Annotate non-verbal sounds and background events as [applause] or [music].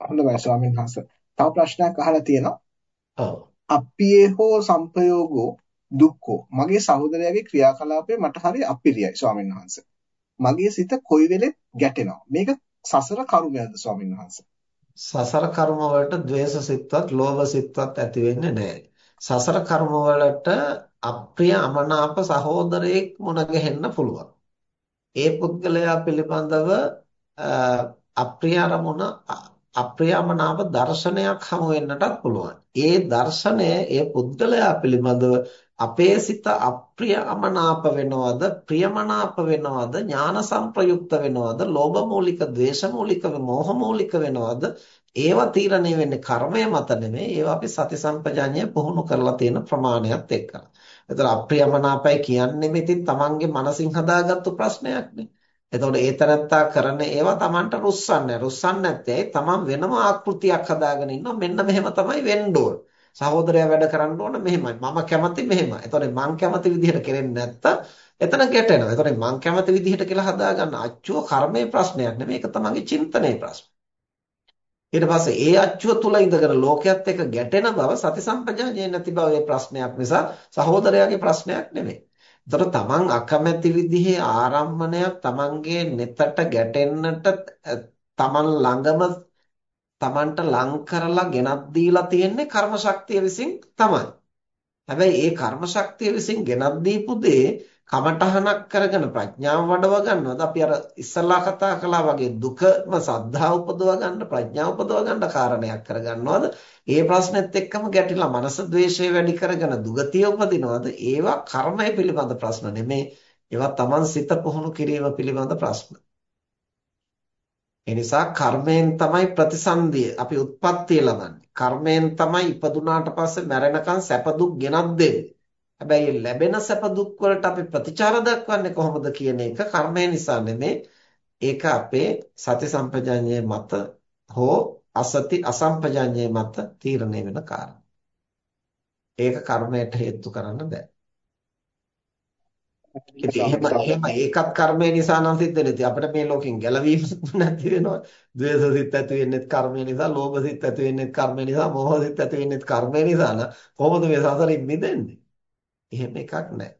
හොඳයි ස්වාමීන් වහන්සේ. තව ප්‍රශ්නයක් අහලා තියෙනවා. ඔව්. අප්පියේ හෝ සංපයෝගෝ දුක්ඛෝ මගේ සහෝදරයාගේ ක්‍රියාකලාපය මට හරි අපිරියයි ස්වාමීන් වහන්සේ. මගේ සිත කොයි වෙලෙත් ගැටෙනවා. මේක සසර කර්මයක්ද ස්වාමීන් වහන්සේ? සසර කර්ම වලට ද්වේෂ සිත්වත්, ලෝභ සිත්වත් ඇති වෙන්නේ නැහැ. සසර කර්ම වලට අප්‍රිය අමනාප සහෝදරයෙක් මුණ ගැහෙන්න පුළුවන්. ඒ පුද්ගලයා පිළිබඳව අප්‍රිය අරමුණ අප්‍රියමනාප දර්ශනයක් හමු වෙන්නටත් පුළුවන්. ඒ දර්ශනය ඒ පුද්ගලයා පිළිබඳව අපේ සිත අප්‍රියමනාප වෙනවද ප්‍රියමනාප වෙනවද ඥාන සංප්‍රයුක්ත වෙනවද ලෝභ මූලික ද්වේෂ මූලික මෝහ මූලික වෙනවද ඒවා තීරණය වෙන්නේ කර්මය මත නෙමෙයි ඒවා අපි සති සම්පජාඤ්ඤය පුහුණු කරලා තියෙන ප්‍රමාණයත් එක්කලා. ඒතර අප්‍රියමනාපයි කියන්නේ ඉතින් තමන්ගේ මනසින් හදාගත්තු ප්‍රශ්නයක් නේ. එතකොට ඒ තරත්තා කරන ඒවා Tamanට රුස්සන්නේ. රුස්සන්නේ නැත්තේ Taman වෙනම ආකෘතියක් හදාගෙන ඉන්නවා. මෙන්න මෙහෙම තමයි වෙන්න ඕන. සහෝදරයා වැඩ කරන්න ඕන මෙහෙමයි. මම කැමති මෙහෙමයි. එතකොට මං කැමති විදිහට කෙරෙන්නේ නැත්තම් එතන ගැටෙනවා. එතකොට මං කැමති විදිහට කියලා හදාගන්න අච්චුව කර්මයේ ප්‍රශ්නයක් නෙමෙයි. ඒක තමන්ගේ චින්තනයේ ප්‍රශ්න. ඊට පස්සේ ඒ අච්චුව තුල ඉඳගෙන ලෝකයක් එක්ක ගැටෙන බව සති සම්පජාඤ්ඤේ නැති බව ඒ ප්‍රශ්නයක් නිසා සහෝදරයාගේ ප්‍රශ්නයක් නෙමෙයි. එතකොට තමන් අකමැති විදිහේ ආරම්මණයක් තමන්ගේ නෙතට ගැටෙන්නට තමන් ළඟම තමන්ට ලං කරලා ගෙනත් දීලා තියෙන්නේ කර්ම ශක්තිය විසින් තමයි. හැබැයි ඒ කර්ම ශක්තිය විසින් ගෙනත් දීපු දේ කමඨහනක් කරගෙන ප්‍රඥාව වඩව ගන්නවද? අපි අර ඉස්සල්ලා කතා කළා වගේ දුකම සද්ධා උපදව ගන්න ප්‍රඥාව උපදව ගන්න කාරණයක් කරගන්නවද? ඒ ප්‍රශ්නෙත් එක්කම ගැටිලා මනස ද්වේෂය වැඩි කරගෙන දුගතිය උපදිනවද? ඒවා කර්මය පිළිබඳ ප්‍රශ්න නෙමේ. ඒවා Taman සිත පුහුණු කිරීම පිළිබඳ ප්‍රශ්න. එනිසා කර්මයෙන් තමයි ප්‍රතිසන්දිය අපි උත්පත්තිය ලබන්නේ. කර්මයෙන් තමයි ඉපදුනාට පස්සේ මැරෙනකන් සැප දුක් ගෙනත් දෙන්නේ. හැබැයි ලැබෙන සැප දුක් වලට අපි ප්‍රතිචාර දක්වන්නේ කොහොමද කියන එක කර්මය නිසා නෙමේ ඒක අපේ සති සම්පජාඤ්ඤය මත හෝ අසති අසම්පජාඤ්ඤය මත තීරණය වෙන කාරණා. ඒක කර්මයට හේතු කරන්න බෑ. ඉතින් එහෙම එහෙම ඒකත් කර්මය නිසා නම් සිද්ධ වෙන්නේ. අපිට මේ ලෝකෙන් ගැලවීම [laughs] නැති වෙනවා. ද්වේෂ සිත් ඇති වෙන්නේ කර්මය නිසා, ලෝභ සිත් ඇති වෙන්නේ කර්මය නිසා, මෝහ සිත් ඇති වෙන්නේ කර්මය නිසා. කොහොමද මේ සසරින් මිදෙන්නේ? එහෙම එකක් නැහැ.